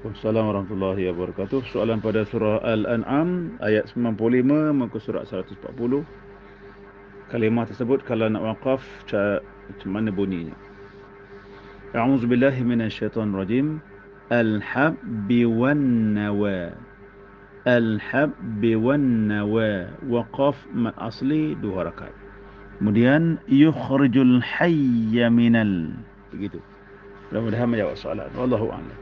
Waalaikumsalam warahmatullahi wabarakatuh. Soalan pada surah Al-An'am ayat 95 muka surat 140. Kalimah tersebut kalau nak waqaf macam mana bunyinya? A'udzu billahi minasyaitonir rajim. Al-habbi wan nawa. Al-habbi wan nawa. Waqaf mad asli dua rakaat. Kemudian yukhrijul hayya minal begitu. Mudah-mudahan menjawab soalan. Wallahu a'lam.